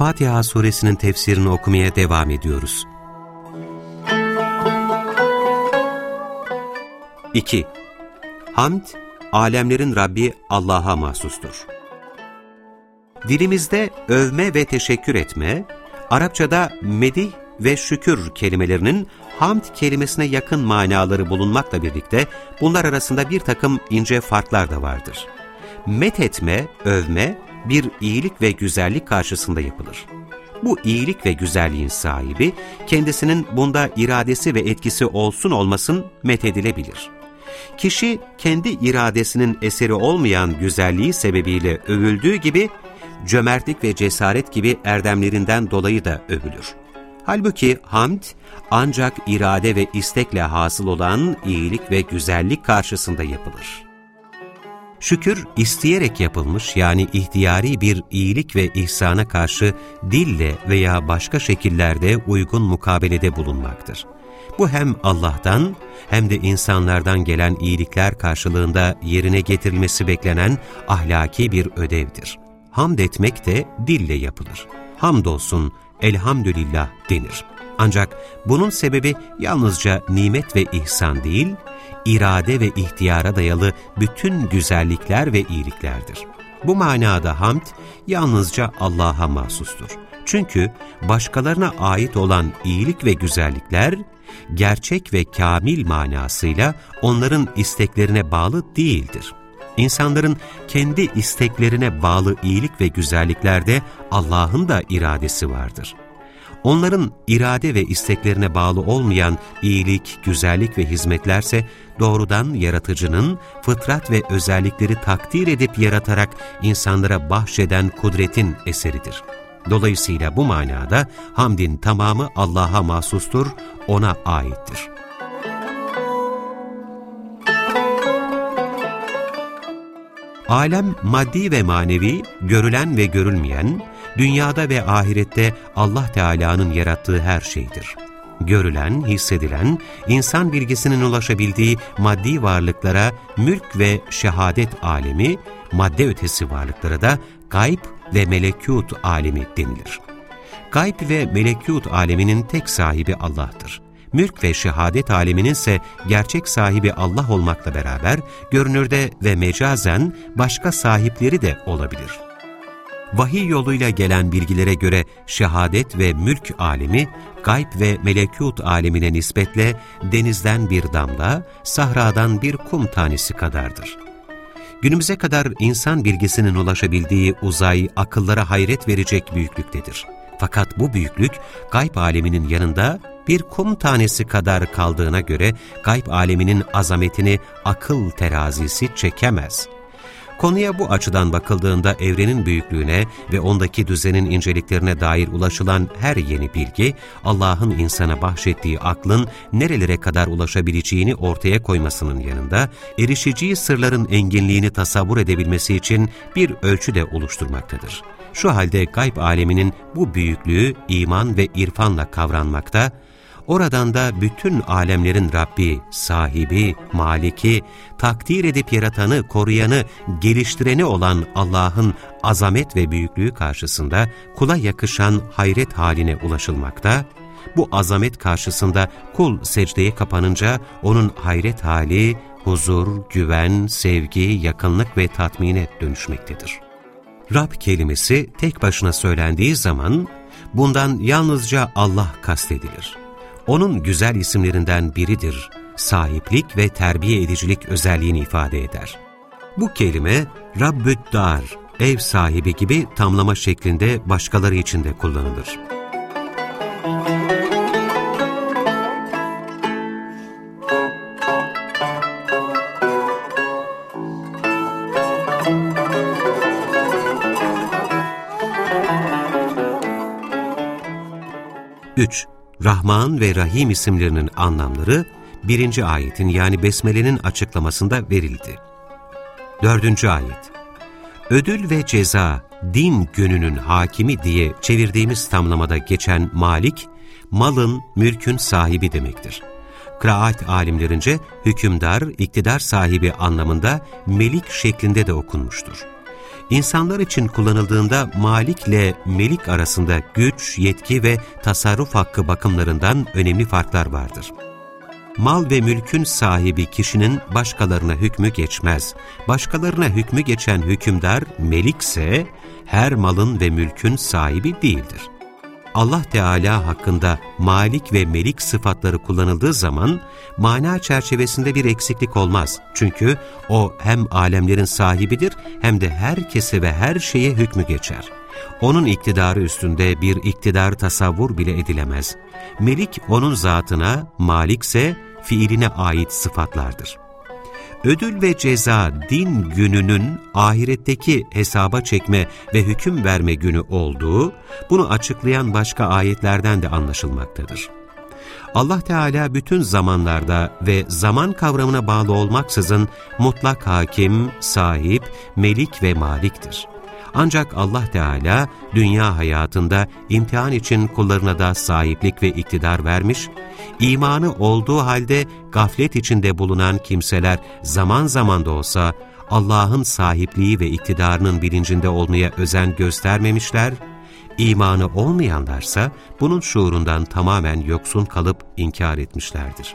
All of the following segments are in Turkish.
Fatiha suresinin tefsirini okumaya devam ediyoruz. 2. Hamd, alemlerin Rabbi Allah'a mahsustur. Dilimizde övme ve teşekkür etme, Arapçada medih ve şükür kelimelerinin hamd kelimesine yakın manaları bulunmakla birlikte bunlar arasında bir takım ince farklar da vardır. Met etme, övme bir iyilik ve güzellik karşısında yapılır. Bu iyilik ve güzelliğin sahibi, kendisinin bunda iradesi ve etkisi olsun olmasın methedilebilir. Kişi kendi iradesinin eseri olmayan güzelliği sebebiyle övüldüğü gibi, cömertlik ve cesaret gibi erdemlerinden dolayı da övülür. Halbuki hamd ancak irade ve istekle hasıl olan iyilik ve güzellik karşısında yapılır. Şükür isteyerek yapılmış yani ihtiyari bir iyilik ve ihsana karşı dille veya başka şekillerde uygun mukabelede bulunmaktır. Bu hem Allah'tan hem de insanlardan gelen iyilikler karşılığında yerine getirilmesi beklenen ahlaki bir ödevdir. Hamd etmek de dille yapılır. Hamdolsun, elhamdülillah denir. Ancak bunun sebebi yalnızca nimet ve ihsan değil, irade ve ihtiyara dayalı bütün güzellikler ve iyiliklerdir. Bu manada hamd yalnızca Allah'a mahsustur. Çünkü başkalarına ait olan iyilik ve güzellikler, gerçek ve kamil manasıyla onların isteklerine bağlı değildir. İnsanların kendi isteklerine bağlı iyilik ve güzelliklerde Allah'ın da iradesi vardır. Onların irade ve isteklerine bağlı olmayan iyilik, güzellik ve hizmetlerse doğrudan yaratıcının fıtrat ve özellikleri takdir edip yaratarak insanlara bahşeden kudretin eseridir. Dolayısıyla bu manada hamdin tamamı Allah'a mahsustur, O'na aittir. Alem maddi ve manevi, görülen ve görülmeyen, dünyada ve ahirette Allah Teala'nın yarattığı her şeydir. Görülen, hissedilen, insan bilgisinin ulaşabildiği maddi varlıklara mülk ve şehadet alemi, madde ötesi varlıklara da gayb ve melekut alemi denilir. Gayb ve melekut aleminin tek sahibi Allah'tır mülk ve şehadet aleminin ise gerçek sahibi Allah olmakla beraber görünürde ve mecazen başka sahipleri de olabilir. Vahiy yoluyla gelen bilgilere göre şehadet ve mülk alemi, gayb ve melekut alemine nispetle denizden bir damla, sahradan bir kum tanesi kadardır. Günümüze kadar insan bilgisinin ulaşabildiği uzay, akıllara hayret verecek büyüklüktedir. Fakat bu büyüklük, gayb aleminin yanında bir kum tanesi kadar kaldığına göre gayb aleminin azametini akıl terazisi çekemez. Konuya bu açıdan bakıldığında evrenin büyüklüğüne ve ondaki düzenin inceliklerine dair ulaşılan her yeni bilgi, Allah'ın insana bahşettiği aklın nerelere kadar ulaşabileceğini ortaya koymasının yanında, erişeceği sırların enginliğini tasavvur edebilmesi için bir ölçü de oluşturmaktadır. Şu halde gayb aleminin bu büyüklüğü iman ve irfanla kavranmakta, Oradan da bütün alemlerin Rabbi, sahibi, maliki, takdir edip yaratanı, koruyanı, geliştireni olan Allah'ın azamet ve büyüklüğü karşısında kula yakışan hayret haline ulaşılmakta, bu azamet karşısında kul secdeye kapanınca onun hayret hali, huzur, güven, sevgi, yakınlık ve tatmine dönüşmektedir. Rab kelimesi tek başına söylendiği zaman bundan yalnızca Allah kastedilir. Onun güzel isimlerinden biridir, sahiplik ve terbiye edicilik özelliğini ifade eder. Bu kelime Rabbüddar, ev sahibi gibi tamlama şeklinde başkaları için de kullanılır. 3. Rahman ve Rahim isimlerinin anlamları birinci ayetin yani Besmele'nin açıklamasında verildi. Dördüncü ayet Ödül ve ceza, din gününün hakimi diye çevirdiğimiz tamlamada geçen malik, malın, mülkün sahibi demektir. Kıraat alimlerince hükümdar, iktidar sahibi anlamında melik şeklinde de okunmuştur. İnsanlar için kullanıldığında malikle melik arasında güç, yetki ve tasarruf hakkı bakımlarından önemli farklar vardır. Mal ve mülkün sahibi kişinin başkalarına hükmü geçmez. Başkalarına hükmü geçen hükümdar melikse her malın ve mülkün sahibi değildir. Allah Teala hakkında malik ve melik sıfatları kullanıldığı zaman mana çerçevesinde bir eksiklik olmaz. Çünkü o hem alemlerin sahibidir hem de herkese ve her şeye hükmü geçer. Onun iktidarı üstünde bir iktidar tasavvur bile edilemez. Melik onun zatına, malikse fiiline ait sıfatlardır. Ödül ve ceza din gününün ahiretteki hesaba çekme ve hüküm verme günü olduğu, bunu açıklayan başka ayetlerden de anlaşılmaktadır. Allah Teala bütün zamanlarda ve zaman kavramına bağlı olmaksızın mutlak hakim, sahip, melik ve maliktir. Ancak Allah Teala dünya hayatında imtihan için kullarına da sahiplik ve iktidar vermiş, imanı olduğu halde gaflet içinde bulunan kimseler zaman zaman da olsa Allah'ın sahipliği ve iktidarının bilincinde olmaya özen göstermemişler, imanı olmayanlarsa bunun şuurundan tamamen yoksun kalıp inkar etmişlerdir.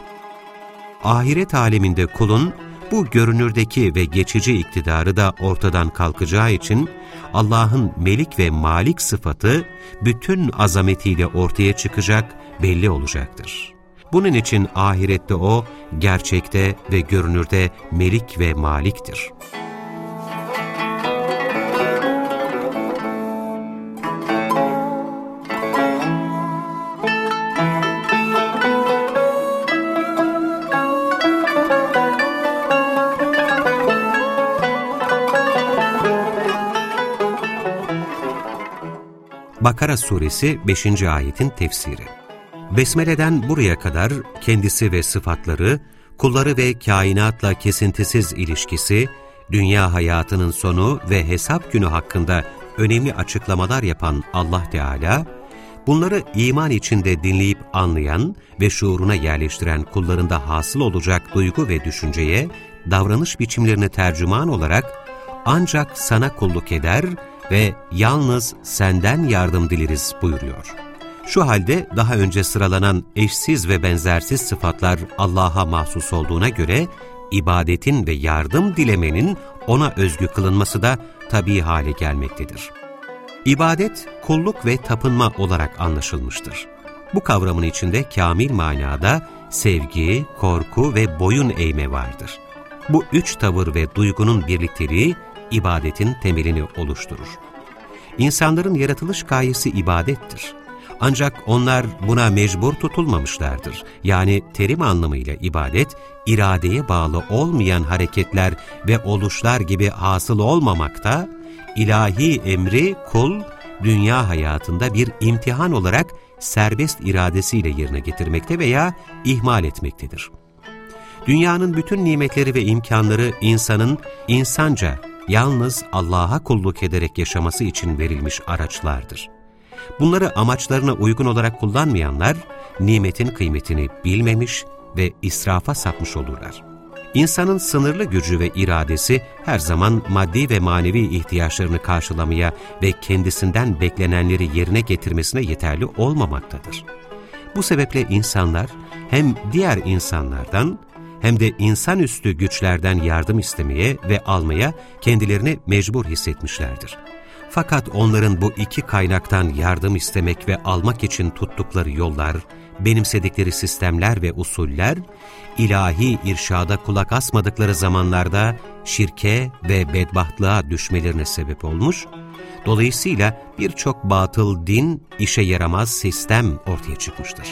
Ahiret aleminde kulun bu görünürdeki ve geçici iktidarı da ortadan kalkacağı için Allah'ın melik ve malik sıfatı bütün azametiyle ortaya çıkacak, belli olacaktır. Bunun için ahirette O, gerçekte ve görünürde melik ve maliktir. Bakara suresi 5. ayetin tefsiri Besmele'den buraya kadar kendisi ve sıfatları, kulları ve kainatla kesintisiz ilişkisi, dünya hayatının sonu ve hesap günü hakkında önemli açıklamalar yapan Allah Teala, bunları iman içinde dinleyip anlayan ve şuuruna yerleştiren kullarında hasıl olacak duygu ve düşünceye, davranış biçimlerini tercüman olarak ancak sana kulluk eder ve yalnız senden yardım dileriz buyuruyor. Şu halde daha önce sıralanan eşsiz ve benzersiz sıfatlar Allah'a mahsus olduğuna göre, ibadetin ve yardım dilemenin ona özgü kılınması da tabi hale gelmektedir. İbadet, kulluk ve tapınma olarak anlaşılmıştır. Bu kavramın içinde kamil manada sevgi, korku ve boyun eğme vardır. Bu üç tavır ve duygunun birlikteliği ibadetin temelini oluşturur. İnsanların yaratılış gayesi ibadettir. Ancak onlar buna mecbur tutulmamışlardır. Yani terim anlamıyla ibadet, iradeye bağlı olmayan hareketler ve oluşlar gibi hasıl olmamakta, ilahi emri kul, dünya hayatında bir imtihan olarak serbest iradesiyle yerine getirmekte veya ihmal etmektedir. Dünyanın bütün nimetleri ve imkanları insanın insanca yalnız Allah'a kulluk ederek yaşaması için verilmiş araçlardır. Bunları amaçlarına uygun olarak kullanmayanlar, nimetin kıymetini bilmemiş ve israfa sapmış olurlar. İnsanın sınırlı gücü ve iradesi her zaman maddi ve manevi ihtiyaçlarını karşılamaya ve kendisinden beklenenleri yerine getirmesine yeterli olmamaktadır. Bu sebeple insanlar hem diğer insanlardan hem de insanüstü güçlerden yardım istemeye ve almaya kendilerini mecbur hissetmişlerdir. Fakat onların bu iki kaynaktan yardım istemek ve almak için tuttukları yollar, benimsedikleri sistemler ve usuller, ilahi irşada kulak asmadıkları zamanlarda şirke ve bedbahtlığa düşmelerine sebep olmuş, dolayısıyla birçok batıl din, işe yaramaz sistem ortaya çıkmıştır.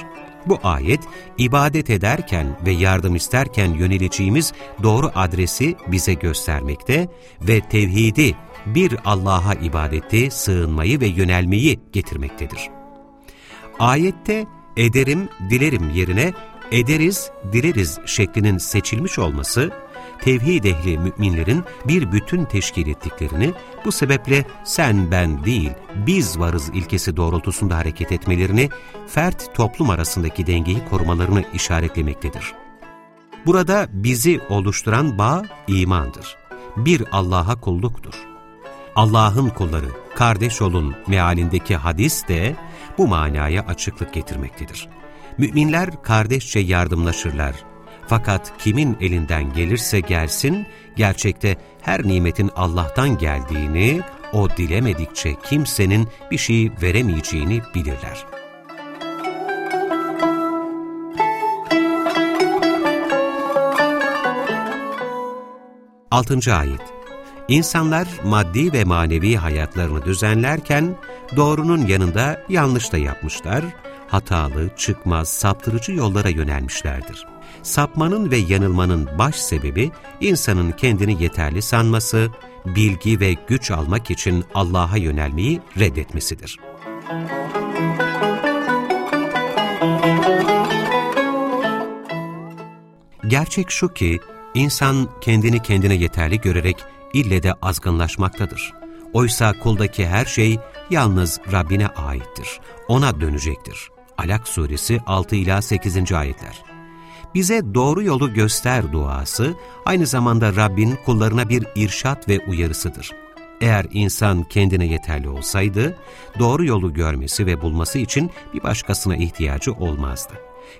Bu ayet, ibadet ederken ve yardım isterken yöneleceğimiz doğru adresi bize göstermekte ve tevhidi, bir Allah'a ibadeti, sığınmayı ve yönelmeyi getirmektedir. Ayette ederim, dilerim yerine ederiz, dileriz şeklinin seçilmiş olması, tevhid ehli müminlerin bir bütün teşkil ettiklerini, bu sebeple sen ben değil, biz varız ilkesi doğrultusunda hareket etmelerini, fert toplum arasındaki dengeyi korumalarını işaretlemektedir. Burada bizi oluşturan bağ imandır. Bir Allah'a kulluktur. Allah'ın kulları, kardeş olun mealindeki hadis de bu manaya açıklık getirmektedir. Müminler kardeşçe yardımlaşırlar. Fakat kimin elinden gelirse gelsin, gerçekte her nimetin Allah'tan geldiğini, o dilemedikçe kimsenin bir şey veremeyeceğini bilirler. Altıncı Ayet İnsanlar maddi ve manevi hayatlarını düzenlerken doğrunun yanında yanlış da yapmışlar, hatalı, çıkmaz, saptırıcı yollara yönelmişlerdir. Sapmanın ve yanılmanın baş sebebi insanın kendini yeterli sanması, bilgi ve güç almak için Allah'a yönelmeyi reddetmesidir. Gerçek şu ki, insan kendini kendine yeterli görerek ille de azgınlaşmaktadır. Oysa kuldaki her şey yalnız Rabbine aittir. Ona dönecektir. Alak suresi 6 ila 8. ayetler. Bize doğru yolu göster duası aynı zamanda Rabbin kullarına bir irşat ve uyarısıdır. Eğer insan kendine yeterli olsaydı, doğru yolu görmesi ve bulması için bir başkasına ihtiyacı olmazdı.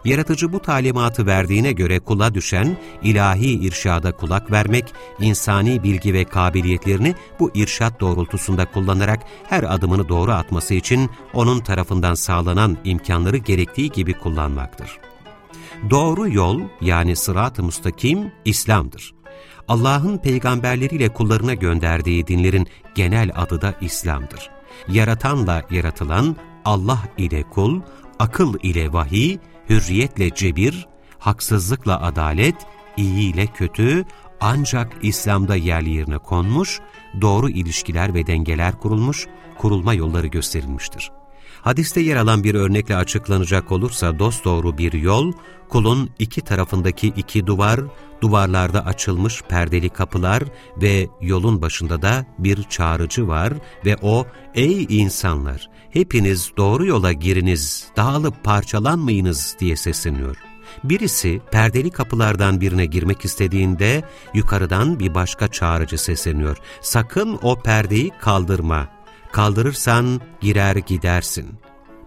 Yaratıcı bu talimatı verdiğine göre kula düşen ilahi irşada kulak vermek, insani bilgi ve kabiliyetlerini bu irşat doğrultusunda kullanarak her adımını doğru atması için onun tarafından sağlanan imkanları gerektiği gibi kullanmaktır. Doğru yol yani sırat-ı müstakim İslam'dır. Allah'ın peygamberleriyle kullarına gönderdiği dinlerin genel adı da İslam'dır. Yaratanla yaratılan, Allah ile kul, akıl ile vahiy, hürriyetle cebir, haksızlıkla adalet, iyi ile kötü ancak İslam'da yerli yerine konmuş, doğru ilişkiler ve dengeler kurulmuş, kurulma yolları gösterilmiştir. Hadiste yer alan bir örnekle açıklanacak olursa dosdoğru bir yol, kulun iki tarafındaki iki duvar, duvarlarda açılmış perdeli kapılar ve yolun başında da bir çağrıcı var ve o, ''Ey insanlar, hepiniz doğru yola giriniz, dağılıp parçalanmayınız.'' diye sesleniyor. Birisi perdeli kapılardan birine girmek istediğinde yukarıdan bir başka çağrıcı sesleniyor. Sakın o perdeyi kaldırma. Kaldırırsan girer gidersin.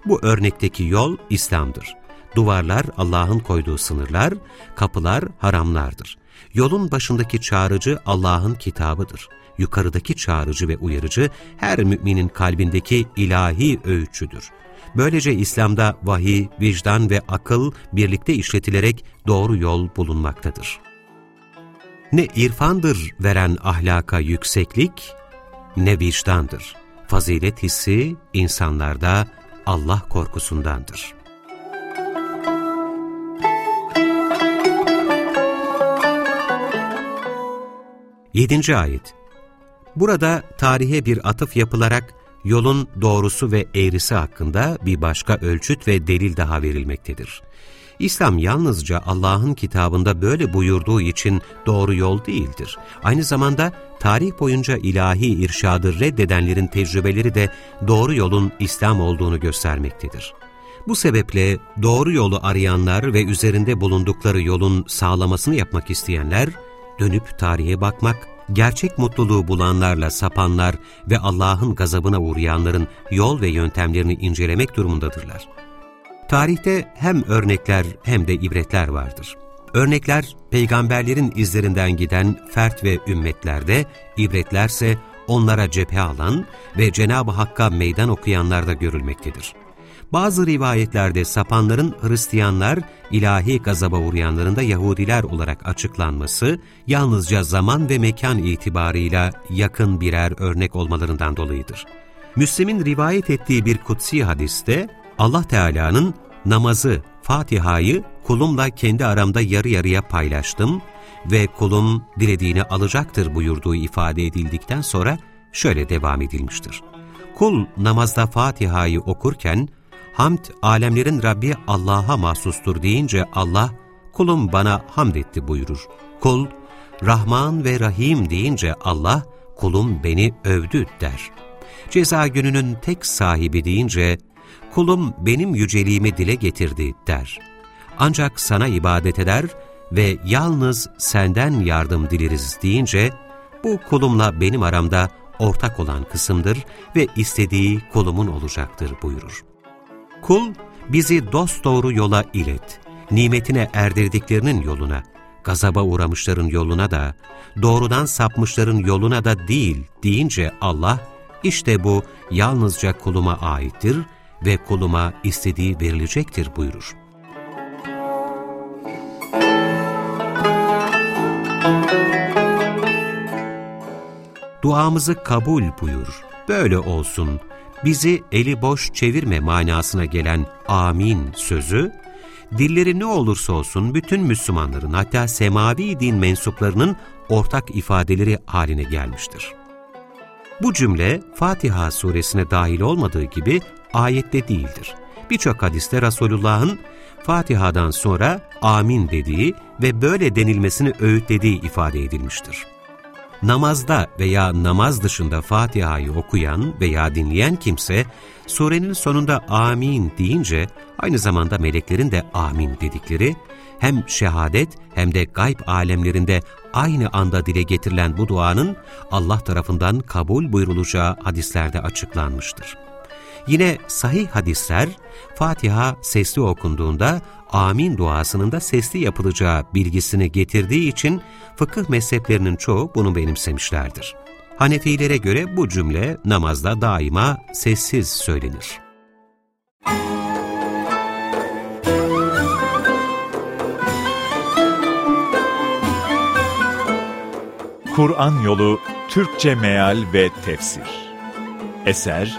Bu örnekteki yol İslam'dır. Duvarlar Allah'ın koyduğu sınırlar, kapılar haramlardır. Yolun başındaki çağrıcı Allah'ın kitabıdır. Yukarıdaki çağrıcı ve uyarıcı her müminin kalbindeki ilahi öğütçüdür. Böylece İslam'da vahiy, vicdan ve akıl birlikte işletilerek doğru yol bulunmaktadır. Ne irfandır veren ahlaka yükseklik, ne vicdandır. Fazilet hissi insanlarda Allah korkusundandır. 7. Ayet Burada tarihe bir atıf yapılarak yolun doğrusu ve eğrisi hakkında bir başka ölçüt ve delil daha verilmektedir. İslam yalnızca Allah'ın kitabında böyle buyurduğu için doğru yol değildir. Aynı zamanda tarih boyunca ilahi irşadı reddedenlerin tecrübeleri de doğru yolun İslam olduğunu göstermektedir. Bu sebeple doğru yolu arayanlar ve üzerinde bulundukları yolun sağlamasını yapmak isteyenler, dönüp tarihe bakmak, gerçek mutluluğu bulanlarla sapanlar ve Allah'ın gazabına uğrayanların yol ve yöntemlerini incelemek durumundadırlar. Tarihte hem örnekler hem de ibretler vardır. Örnekler, peygamberlerin izlerinden giden fert ve ümmetlerde, ibretlerse onlara cephe alan ve Cenab-ı Hakk'a meydan okuyanlarda görülmektedir. Bazı rivayetlerde sapanların Hristiyanlar, ilahi gazaba uğrayanların da Yahudiler olarak açıklanması, yalnızca zaman ve mekan itibarıyla yakın birer örnek olmalarından dolayıdır. Müslim'in rivayet ettiği bir kutsi hadiste, Allah Teala'nın namazı, Fatiha'yı kulumla kendi aramda yarı yarıya paylaştım ve kulum dilediğini alacaktır buyurduğu ifade edildikten sonra şöyle devam edilmiştir. Kul namazda Fatiha'yı okurken hamd alemlerin Rabbi Allah'a mahsustur deyince Allah, kulum bana hamd etti buyurur. Kul, Rahman ve Rahim deyince Allah, kulum beni övdü der. Ceza gününün tek sahibi deyince, kulum benim yüceliğimi dile getirdi der. Ancak sana ibadet eder ve yalnız senden yardım dileriz deyince, bu kulumla benim aramda ortak olan kısımdır ve istediği kulumun olacaktır buyurur. Kul, bizi dosdoğru yola ilet, nimetine erdirdiklerinin yoluna, gazaba uğramışların yoluna da, doğrudan sapmışların yoluna da değil deyince Allah, işte bu yalnızca kuluma aittir ve kuluma istediği verilecektir buyurur. Duamızı kabul buyur, böyle olsun, bizi eli boş çevirme manasına gelen amin sözü, dilleri ne olursa olsun bütün Müslümanların hatta semavi din mensuplarının ortak ifadeleri haline gelmiştir. Bu cümle Fatiha suresine dahil olmadığı gibi ayette değildir. Birçok hadiste Resulullah'ın Fatiha'dan sonra amin dediği ve böyle denilmesini öğütlediği ifade edilmiştir. Namazda veya namaz dışında Fatiha'yı okuyan veya dinleyen kimse, surenin sonunda amin deyince aynı zamanda meleklerin de amin dedikleri, hem şehadet hem de gayb alemlerinde aynı anda dile getirilen bu duanın Allah tarafından kabul buyurulacağı hadislerde açıklanmıştır. Yine sahih hadisler, Fatiha sesli okunduğunda amin duasının da sesli yapılacağı bilgisini getirdiği için fıkıh mezheplerinin çoğu bunu benimsemişlerdir. Hanefilere göre bu cümle namazda daima sessiz söylenir. Kur'an Yolu Türkçe Meal ve Tefsir Eser